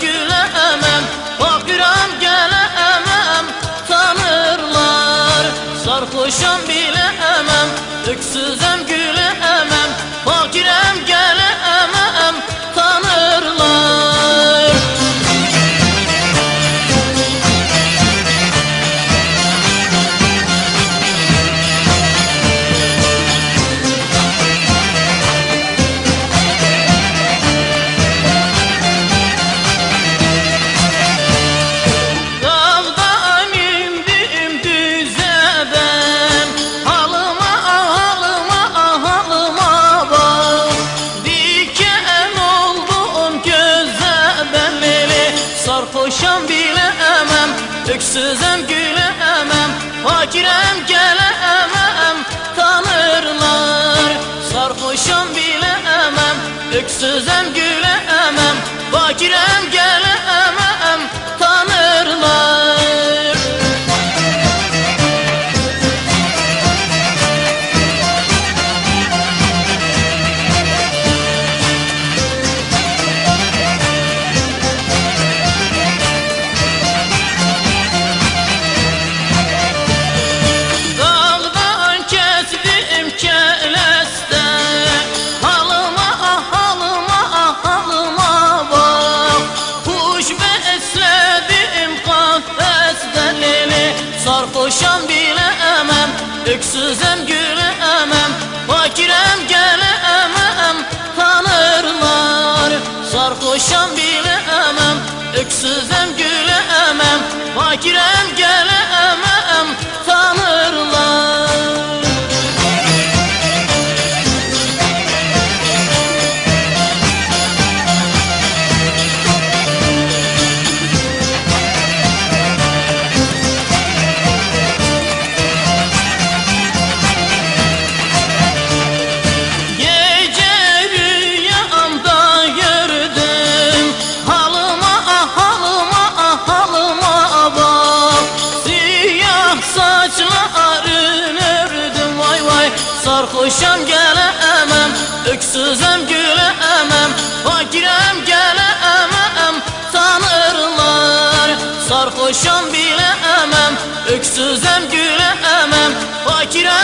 gülemem Bakıram gelemem. Tanırlar Sarhoşam bilemem. Öksüzem gülemem Fakirem gelemem Öksüzem gülemem Fakirem gelemem. Tanırlar Sarhoşam bilemem. Öksüzem gülemem Fakirem gelemem Sarhoşam bilemem Öksüzem gülemem Fakirem gelemem Tanırlar. Sarhoşam bilemem Öksüzem Sarhoşam gələməm, öksüzəm güləməm Fakirəm gələməm, tanırlar. Sarhoşam biləməm, öksüzəm güləməm Fakirəm